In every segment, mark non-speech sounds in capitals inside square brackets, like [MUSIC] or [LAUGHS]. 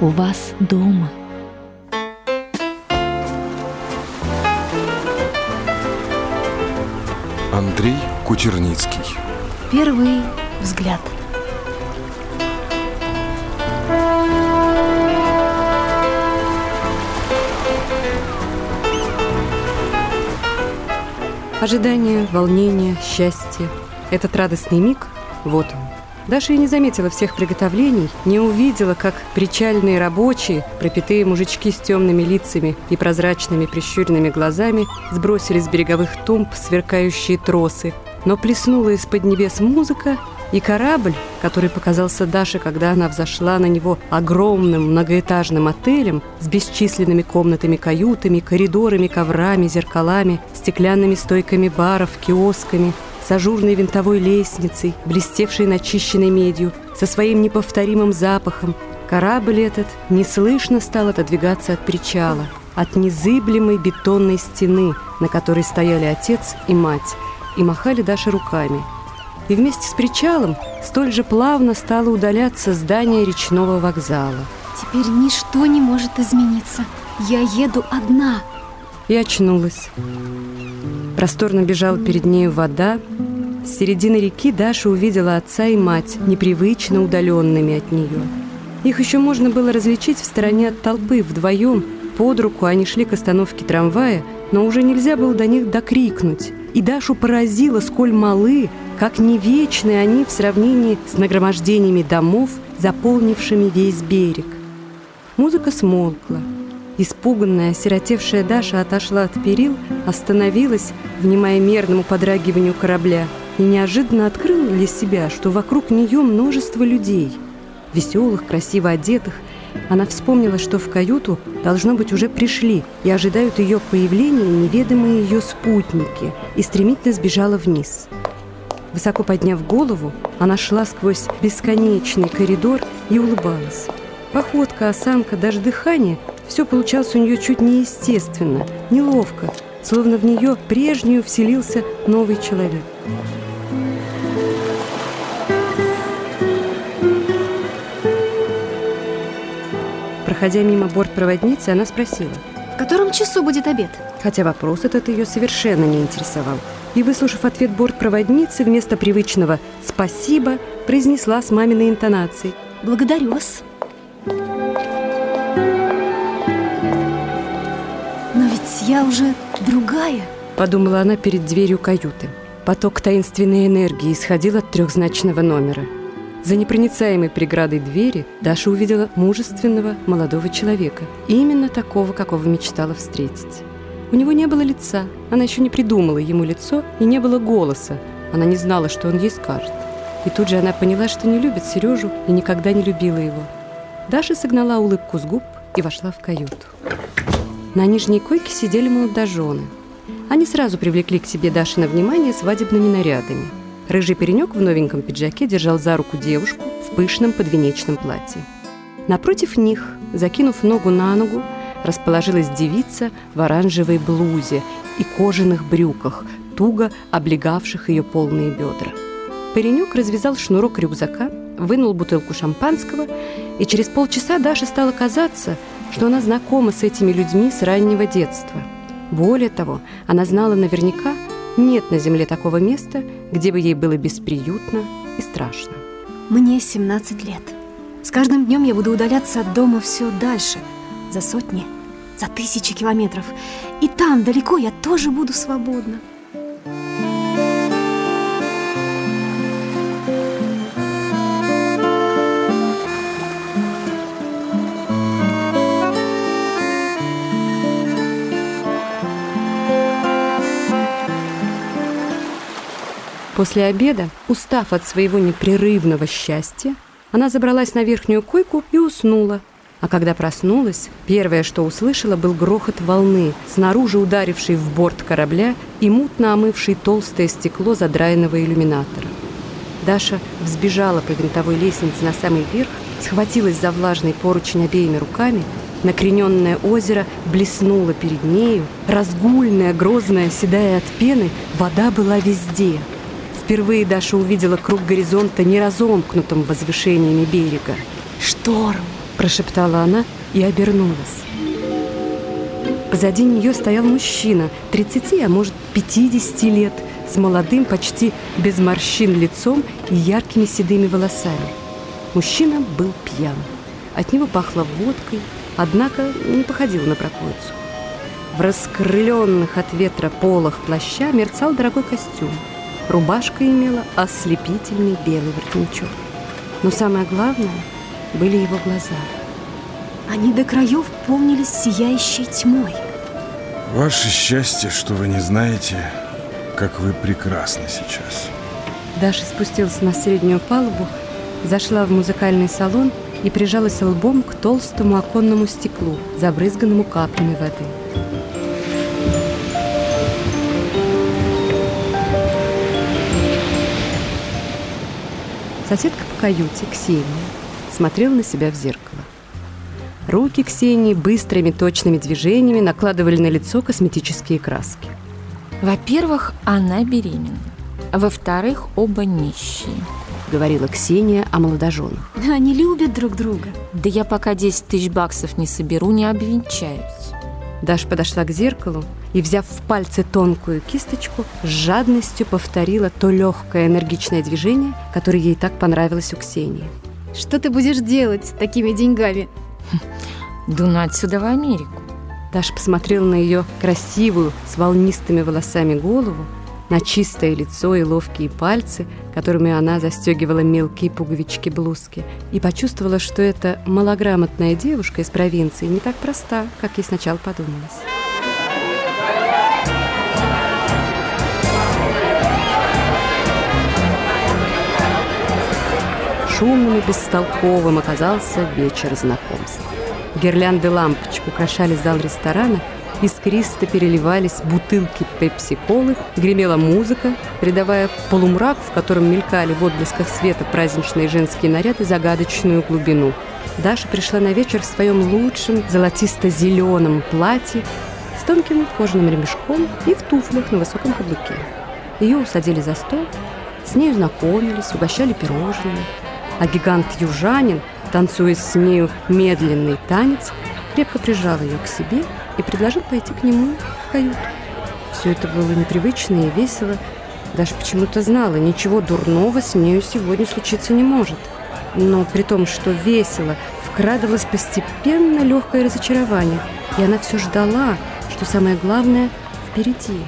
у вас дома. Андрей Кутерницкий Первый взгляд. Ожидание, волнение, счастье. Этот радостный миг – вот он. Даша и не заметила всех приготовлений, не увидела, как причальные рабочие, пропитые мужички с темными лицами и прозрачными прищуренными глазами, сбросили с береговых тумб сверкающие тросы. Но плеснула из-под небес музыка, и корабль, который показался Даше, когда она взошла на него огромным многоэтажным отелем с бесчисленными комнатами, каютами, коридорами, коврами, зеркалами, стеклянными стойками баров, киосками, с ажурной винтовой лестницей, блестевшей начищенной медью, со своим неповторимым запахом, корабль этот неслышно стал отодвигаться от причала, от незыблемой бетонной стены, на которой стояли отец и мать, и махали Даше руками – и вместе с причалом столь же плавно стало удаляться здание речного вокзала. Теперь ничто не может измениться. Я еду одна. И очнулась. Просторно бежала перед нею вода. С середины реки Даша увидела отца и мать, непривычно удаленными от нее. Их еще можно было различить в стороне от толпы, вдвоем, под руку они шли к остановке трамвая, но уже нельзя было до них докрикнуть. И Дашу поразило, сколь малы, как не вечны они в сравнении с нагромождениями домов, заполнившими весь берег. Музыка смолкла. Испуганная, осиротевшая Даша отошла от перил, остановилась, внимая мерному подрагиванию корабля, и неожиданно открыла для себя, что вокруг нее множество людей. Веселых, красиво одетых. Она вспомнила, что в каюту, должно быть, уже пришли и ожидают ее появления неведомые ее спутники, и стремительно сбежала вниз. Высоко подняв голову, она шла сквозь бесконечный коридор и улыбалась. Походка, осанка, даже дыхание – все получалось у нее чуть неестественно, неловко, словно в нее прежнюю вселился новый человек. Проходя мимо бортпроводницы, она спросила. В котором часу будет обед? Хотя вопрос этот ее совершенно не интересовал и, выслушав ответ бортпроводницы, вместо привычного «спасибо» произнесла с маминой интонацией. «Благодарю вас». Я уже другая, подумала она перед дверью каюты. Поток таинственной энергии исходил от трехзначного номера. За непроницаемой преградой двери Даша увидела мужественного молодого человека. Именно такого, какого мечтала встретить. У него не было лица, она еще не придумала ему лицо, и не было голоса. Она не знала, что он ей скажет. И тут же она поняла, что не любит Сережу и никогда не любила его. Даша согнала улыбку с губ и вошла в каюту. На нижней койке сидели молодожены. Они сразу привлекли к себе Даши на внимание свадебными нарядами. Рыжий перенек в новеньком пиджаке держал за руку девушку в пышном подвенечном платье. Напротив них, закинув ногу на ногу, расположилась девица в оранжевой блузе и кожаных брюках, туго облегавших ее полные бедра. Паренек развязал шнурок рюкзака, вынул бутылку шампанского, и через полчаса Даше стало казаться, что она знакома с этими людьми с раннего детства. Более того, она знала наверняка, нет на земле такого места, где бы ей было бесприютно и страшно. Мне 17 лет. С каждым днем я буду удаляться от дома все дальше – за сотни, за тысячи километров. И там, далеко, я тоже буду свободна. После обеда, устав от своего непрерывного счастья, она забралась на верхнюю койку и уснула, а когда проснулась, первое, что услышала, был грохот волны, снаружи ударивший в борт корабля и мутно омывший толстое стекло задраенного иллюминатора. Даша взбежала по винтовой лестнице на самый верх, схватилась за влажный поручень обеими руками, накрененное озеро блеснуло перед нею, разгульная, грозная, седая от пены, вода была везде. Впервые Даша увидела круг горизонта неразомкнутым возвышениями берега. Шторм! прошептала она и обернулась. Позади нее стоял мужчина, 30, а может 50 лет, с молодым, почти без морщин лицом и яркими седыми волосами. Мужчина был пьян. От него пахло водкой, однако не походил на пропойцу. В раскрыленных от ветра полах плаща мерцал дорогой костюм. Рубашка имела ослепительный белый воротничок. Но самое главное были его глаза. Они до краев полнились сияющей тьмой. Ваше счастье, что вы не знаете, как вы прекрасны сейчас. Даша спустилась на среднюю палубу, зашла в музыкальный салон и прижалась лбом к толстому оконному стеклу, забрызганному каплями воды. Соседка по каюте, Ксения, смотрела на себя в зеркало. Руки Ксении быстрыми точными движениями накладывали на лицо косметические краски. Во-первых, она беременна. Во-вторых, оба нищие. Говорила Ксения о молодоженах. Они любят друг друга. Да я пока 10 тысяч баксов не соберу, не обвенчаюсь. Даша подошла к зеркалу и, взяв в пальцы тонкую кисточку, с жадностью повторила то легкое энергичное движение, которое ей так понравилось у Ксении. Что ты будешь делать с такими деньгами? Дуну отсюда в Америку. Даша посмотрела на ее красивую, с волнистыми волосами голову, на чистое лицо и ловкие пальцы, которыми она застегивала мелкие пуговички блузки, и почувствовала, что эта малограмотная девушка из провинции не так проста, как ей сначала подумалось. Шумным и бестолковым оказался вечер знакомств. Гирлянды лампочек украшали зал ресторана, искристо переливались бутылки пепси-колы, гремела музыка, придавая полумрак, в котором мелькали в отблесках света праздничные женские наряды, загадочную глубину. Даша пришла на вечер в своем лучшем золотисто-зеленом платье с тонким кожаным ремешком и в туфлях на высоком каблуке. Ее усадили за стол, с нею знакомились, угощали пирожными, а гигант-южанин – танцуя с нею медленный танец, крепко прижал ее к себе и предложил пойти к нему в каюту. Все это было непривычно и весело. Даже почему-то знала, ничего дурного с нею сегодня случиться не может. Но при том, что весело, вкрадывалось постепенно легкое разочарование, и она все ждала, что самое главное впереди.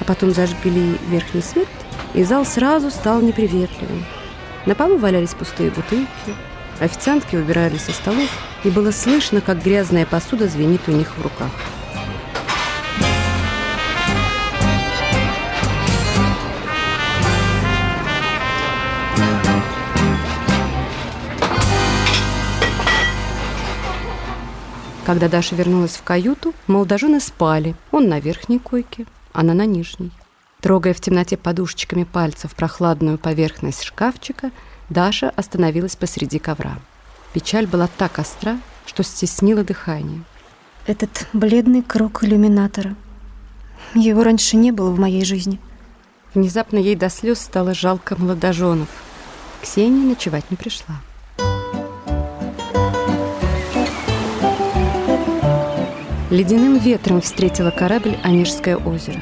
А потом зажгли верхний свет, и зал сразу стал неприветливым. На полу валялись пустые бутылки, Официантки убирали со столов, и было слышно, как грязная посуда звенит у них в руках. Когда Даша вернулась в каюту, молодожены спали. Он на верхней койке, она на нижней. Трогая в темноте подушечками пальцев прохладную поверхность шкафчика, Даша остановилась посреди ковра. Печаль была так остра, что стеснила дыхание. Этот бледный круг иллюминатора. Его раньше не было в моей жизни. Внезапно ей до слез стало жалко молодоженов. Ксения ночевать не пришла. Ледяным ветром встретила корабль Онежское озеро.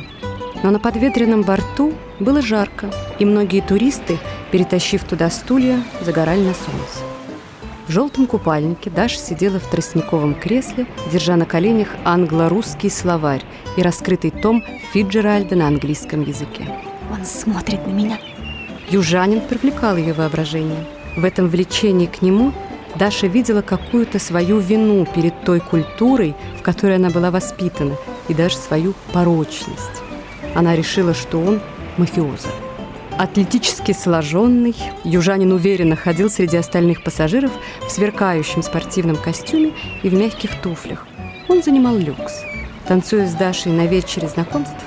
Но на подветренном борту было жарко, и многие туристы Перетащив туда стулья, загорали на солнце. В желтом купальнике Даша сидела в тростниковом кресле, держа на коленях англо-русский словарь и раскрытый том Фиджеральда на английском языке. Он смотрит на меня. Южанин привлекал ее воображение. В этом влечении к нему Даша видела какую-то свою вину перед той культурой, в которой она была воспитана, и даже свою порочность. Она решила, что он мафиоза. Атлетически сложенный, южанин уверенно ходил среди остальных пассажиров в сверкающем спортивном костюме и в мягких туфлях. Он занимал люкс. Танцуя с Дашей на вечере знакомств,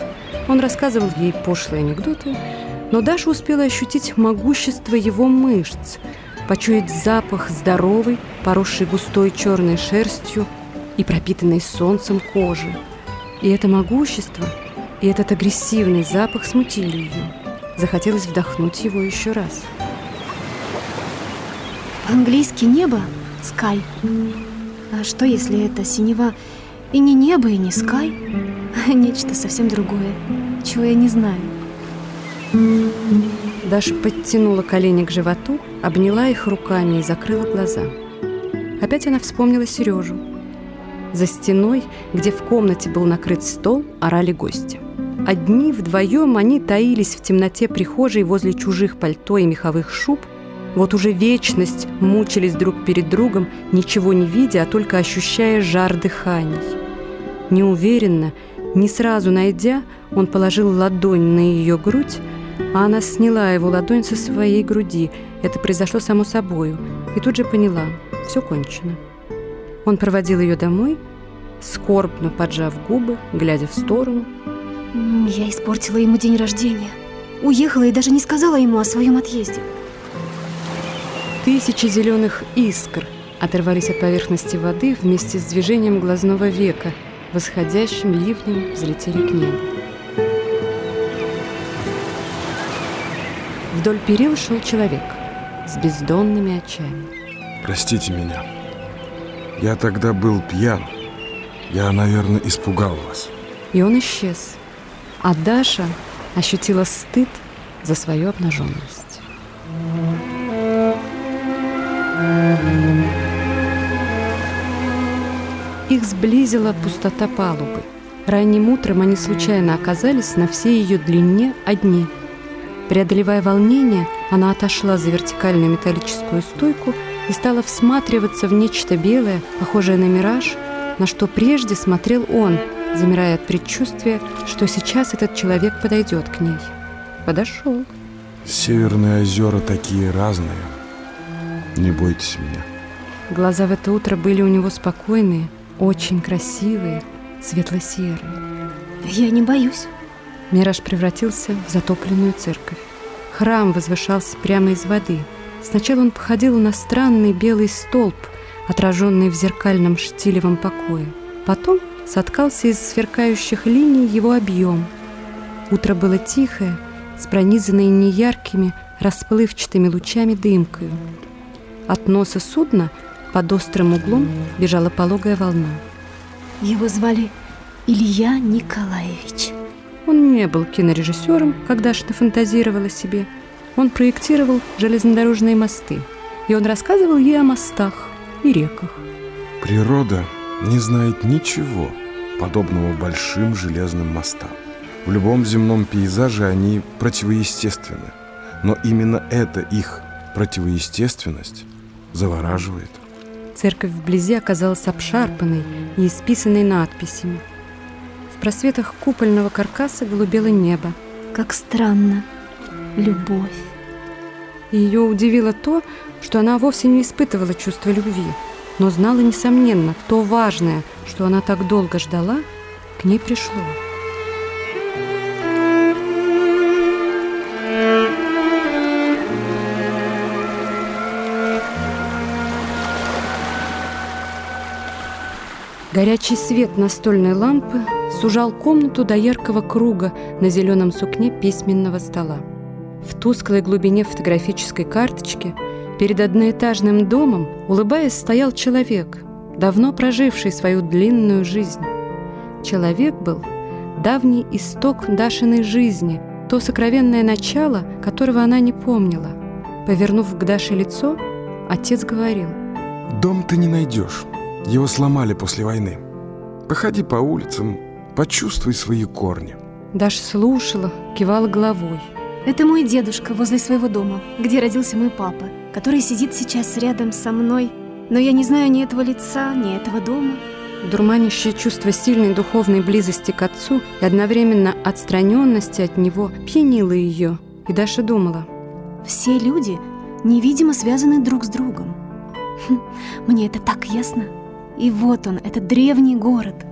он рассказывал ей пошлые анекдоты, но Даша успела ощутить могущество его мышц, почуять запах здоровой, поросшей густой черной шерстью и пропитанной солнцем кожи. И это могущество, и этот агрессивный запах смутили ее. Захотелось вдохнуть его еще раз. По-английски небо Скай. А что, если это синева и не небо, и не скай, а [LAUGHS] нечто совсем другое, чего я не знаю? Даша подтянула колени к животу, обняла их руками и закрыла глаза. Опять она вспомнила Сережу. За стеной, где в комнате был накрыт стол, орали гости. Одни вдвоем они таились в темноте прихожей возле чужих пальто и меховых шуб, вот уже вечность мучились друг перед другом, ничего не видя, а только ощущая жар дыханий. Неуверенно, не сразу найдя, он положил ладонь на ее грудь, а она сняла его ладонь со своей груди. Это произошло само собою. И тут же поняла – все кончено. Он проводил ее домой, скорбно поджав губы, глядя в сторону. Я испортила ему день рождения. Уехала и даже не сказала ему о своем отъезде. Тысячи зеленых искр оторвались от поверхности воды вместе с движением глазного века, восходящим ливнем взлетели к небу. Вдоль перил шел человек с бездонными очами. Простите меня. Я тогда был пьян. Я, наверное, испугал вас. И он исчез. А Даша ощутила стыд за свою обнаженность. Их сблизила пустота палубы. Ранним утром они случайно оказались на всей ее длине одни – Преодолевая волнение, она отошла за вертикальную металлическую стойку и стала всматриваться в нечто белое, похожее на мираж, на что прежде смотрел он, замирая от предчувствия, что сейчас этот человек подойдет к ней. Подошел. Северные озера такие разные. Не бойтесь меня. Глаза в это утро были у него спокойные, очень красивые, светло-серые. Я не боюсь. Мираж превратился в затопленную церковь. Храм возвышался прямо из воды. Сначала он походил на странный белый столб, отраженный в зеркальном штилевом покое. Потом соткался из сверкающих линий его объем. Утро было тихое, с пронизанной неяркими, расплывчатыми лучами дымкою. От носа судна под острым углом бежала пологая волна. Его звали Илья Николаевич. Он не был кинорежиссером, когда что фантазировала себе. Он проектировал железнодорожные мосты. И он рассказывал ей о мостах и реках. Природа не знает ничего подобного большим железным мостам. В любом земном пейзаже они противоестественны. Но именно эта их противоестественность завораживает. Церковь вблизи оказалась обшарпанной и исписанной надписями – в просветах купольного каркаса голубело небо. Как странно. Любовь. Ее удивило то, что она вовсе не испытывала чувства любви, но знала, несомненно, то важное, что она так долго ждала, к ней пришло. Горячий свет настольной лампы сужал комнату до яркого круга на зеленом сукне письменного стола. В тусклой глубине фотографической карточки перед одноэтажным домом, улыбаясь, стоял человек, давно проживший свою длинную жизнь. Человек был давний исток Дашиной жизни, то сокровенное начало, которого она не помнила. Повернув к Даше лицо, отец говорил. «Дом ты не найдешь. Его сломали после войны. Походи по улицам, почувствуй свои корни. Даша слушала, кивала головой. Это мой дедушка возле своего дома, где родился мой папа, который сидит сейчас рядом со мной, но я не знаю ни этого лица, ни этого дома. Дурманящее чувство сильной духовной близости к отцу и одновременно отстраненности от него пьянило ее, и Даша думала. Все люди невидимо связаны друг с другом. Хм, мне это так ясно. И вот он, этот древний город.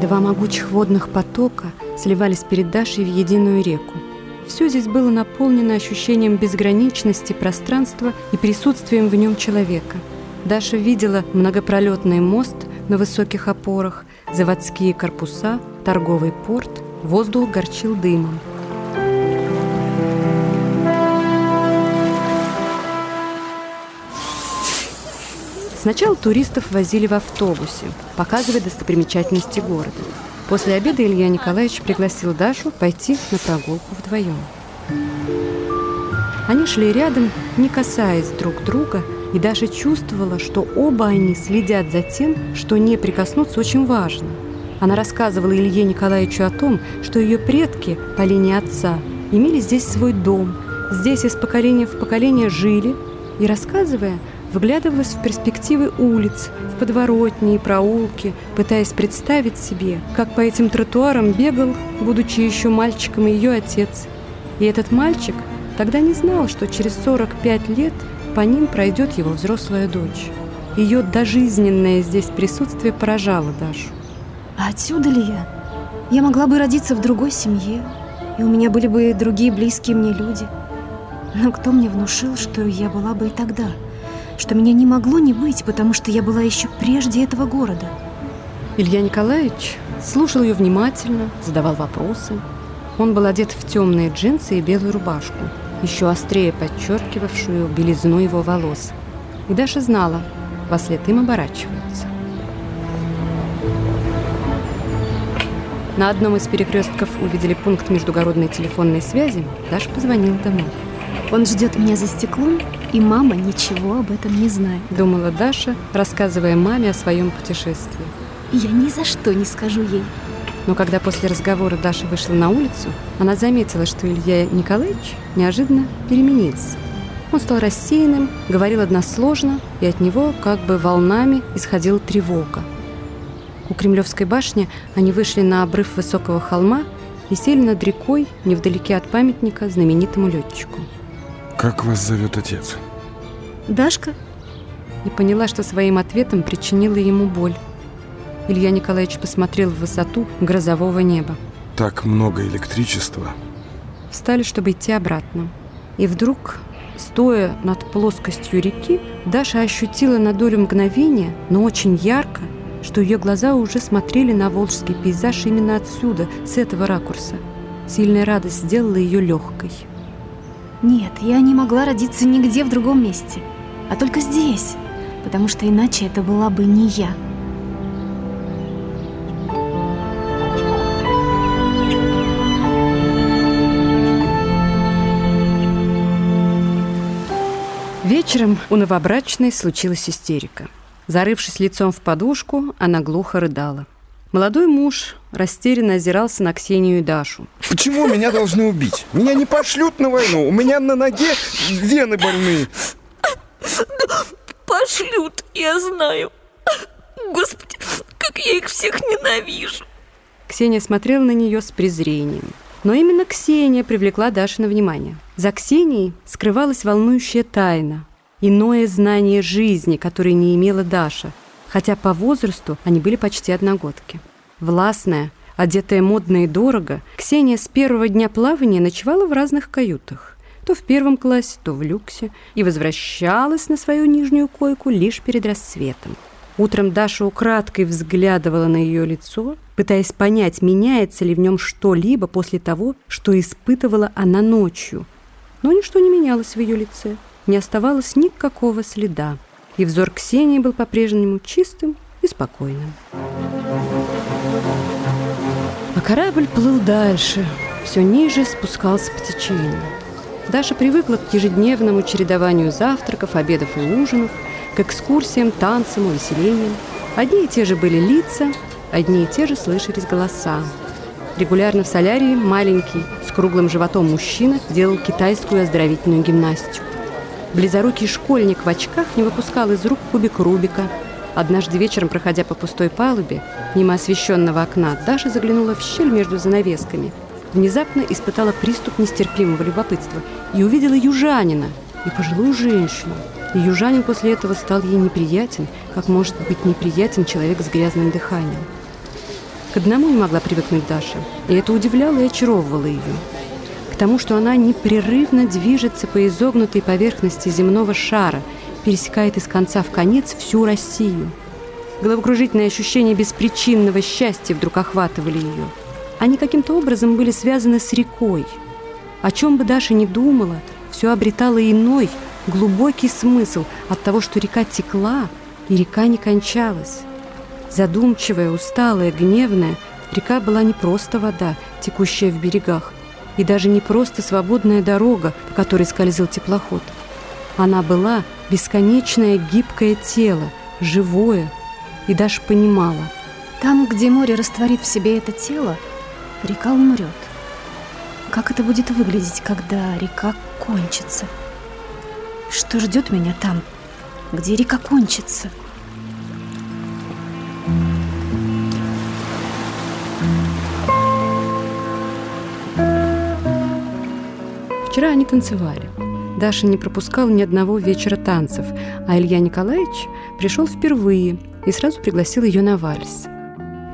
Два могучих водных потока сливались перед Дашей в единую реку. Все здесь было наполнено ощущением безграничности пространства и присутствием в нем человека. Даша видела многопролетный мост на высоких опорах, заводские корпуса, торговый порт, воздух горчил дымом. Сначала туристов возили в автобусе, показывая достопримечательности города. После обеда Илья Николаевич пригласил Дашу пойти на прогулку вдвоем. Они шли рядом, не касаясь друг друга, и Даша чувствовала, что оба они следят за тем, что не прикоснуться очень важно. Она рассказывала Илье Николаевичу о том, что ее предки по линии отца имели здесь свой дом, здесь из поколения в поколение жили, и, рассказывая, вглядывалась в перспективы улиц, в подворотни и проулки, пытаясь представить себе, как по этим тротуарам бегал, будучи еще мальчиком, ее отец. И этот мальчик тогда не знал, что через 45 лет по ним пройдет его взрослая дочь. Ее дожизненное здесь присутствие поражало Дашу. А отсюда ли я? Я могла бы родиться в другой семье, и у меня были бы другие близкие мне люди. Но кто мне внушил, что я была бы и тогда? Что меня не могло не быть, потому что я была еще прежде этого города? Илья Николаевич слушал ее внимательно, задавал вопросы. Он был одет в темные джинсы и белую рубашку, еще острее подчеркивавшую белизну его волос. И Даша знала, во след им оборачиваются. На одном из перекрестков увидели пункт междугородной телефонной связи. Даша позвонила домой. Он ждет меня за стеклом, и мама ничего об этом не знает. Думала Даша, рассказывая маме о своем путешествии. Я ни за что не скажу ей. Но когда после разговора Даша вышла на улицу, она заметила, что Илья Николаевич неожиданно переменился. Он стал рассеянным, говорил односложно, и от него как бы волнами исходила тревога. У Кремлевской башни они вышли на обрыв высокого холма и сели над рекой невдалеке от памятника знаменитому летчику. Как вас зовет отец? Дашка? И поняла, что своим ответом причинила ему боль. Илья Николаевич посмотрел в высоту грозового неба. Так много электричества. Встали, чтобы идти обратно. И вдруг, стоя над плоскостью реки, Даша ощутила на долю мгновения, но очень ярко, что ее глаза уже смотрели на волжский пейзаж именно отсюда, с этого ракурса. Сильная радость сделала ее легкой. Нет, я не могла родиться нигде в другом месте, а только здесь, потому что иначе это была бы не я. Вечером у новобрачной случилась истерика. Зарывшись лицом в подушку, она глухо рыдала. Молодой муж растерянно озирался на Ксению и Дашу. Почему меня должны убить? Меня не пошлют на войну. У меня на ноге вены больные. Пошлют, я знаю. Господи, как я их всех ненавижу. Ксения смотрела на нее с презрением. Но именно Ксения привлекла Дашина внимание. За Ксенией скрывалась волнующая тайна, иное знание жизни, которое не имела Даша, хотя по возрасту они были почти одногодки. Властная, одетая модно и дорого, Ксения с первого дня плавания ночевала в разных каютах. То в первом классе, то в люксе, и возвращалась на свою нижнюю койку лишь перед рассветом. Утром Даша украдкой взглядывала на ее лицо, пытаясь понять, меняется ли в нем что-либо после того, что испытывала она ночью. Но ничто не менялось в ее лице не оставалось никакого следа, и взор Ксении был по-прежнему чистым и спокойным. А корабль плыл дальше, все ниже спускался по течению. Даша привыкла к ежедневному чередованию завтраков, обедов и ужинов, к экскурсиям, танцам, увеселениям. Одни и те же были лица, одни и те же слышались голоса. Регулярно в солярии маленький, с круглым животом мужчина делал китайскую оздоровительную гимнастику. Близорукий школьник в очках не выпускал из рук кубик Рубика. Однажды вечером, проходя по пустой палубе, мимо освещенного окна, Даша заглянула в щель между занавесками. Внезапно испытала приступ нестерпимого любопытства и увидела южанина и пожилую женщину. И южанин после этого стал ей неприятен, как может быть неприятен человек с грязным дыханием. К одному не могла привыкнуть Даша, и это удивляло и очаровывало ее к тому, что она непрерывно движется по изогнутой поверхности земного шара, пересекает из конца в конец всю Россию. Головокружительные ощущения беспричинного счастья вдруг охватывали ее. Они каким-то образом были связаны с рекой. О чем бы Даша ни думала, все обретало иной, глубокий смысл от того, что река текла, И река не кончалась. Задумчивая, усталая, гневная, река была не просто вода, текущая в берегах, и даже не просто свободная дорога, по которой скользил теплоход. Она была бесконечное гибкое тело, живое, и даже понимала. Там, где море растворит в себе это тело, река умрет. Как это будет выглядеть, когда река кончится? Что ждет меня там, где река кончится? Вчера они танцевали. Даша не пропускала ни одного вечера танцев, а Илья Николаевич пришел впервые и сразу пригласил ее на вальс.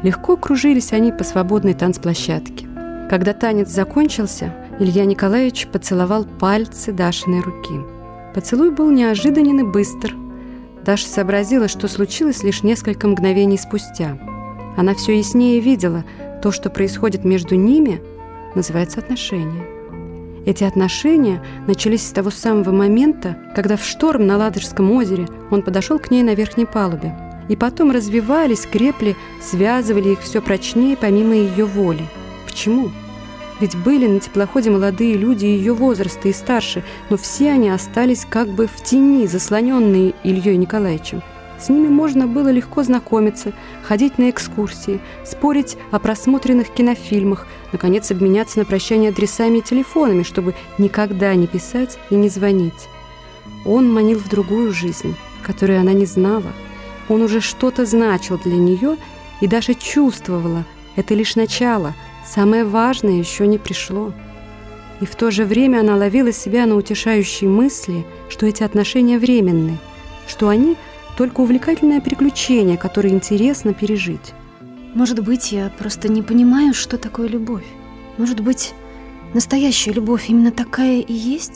Легко кружились они по свободной танцплощадке. Когда танец закончился, Илья Николаевич поцеловал пальцы Дашиной руки. Поцелуй был неожиданен и быстр. Даша сообразила, что случилось лишь несколько мгновений спустя. Она все яснее видела, то, что происходит между ними, называется отношения. Эти отношения начались с того самого момента, когда в шторм на Ладожском озере он подошел к ней на верхней палубе. И потом развивались, крепли, связывали их все прочнее помимо ее воли. Почему? Ведь были на теплоходе молодые люди ее возраста и старше, но все они остались как бы в тени, заслоненные Ильей Николаевичем. С ними можно было легко знакомиться, ходить на экскурсии, спорить о просмотренных кинофильмах, наконец обменяться на прощание адресами и телефонами, чтобы никогда не писать и не звонить. Он манил в другую жизнь, которую она не знала. Он уже что-то значил для нее, и даже чувствовала, это лишь начало, самое важное еще не пришло. И в то же время она ловила себя на утешающей мысли, что эти отношения временны, что они – только увлекательное приключение, которое интересно пережить. Может быть, я просто не понимаю, что такое любовь. Может быть, настоящая любовь именно такая и есть?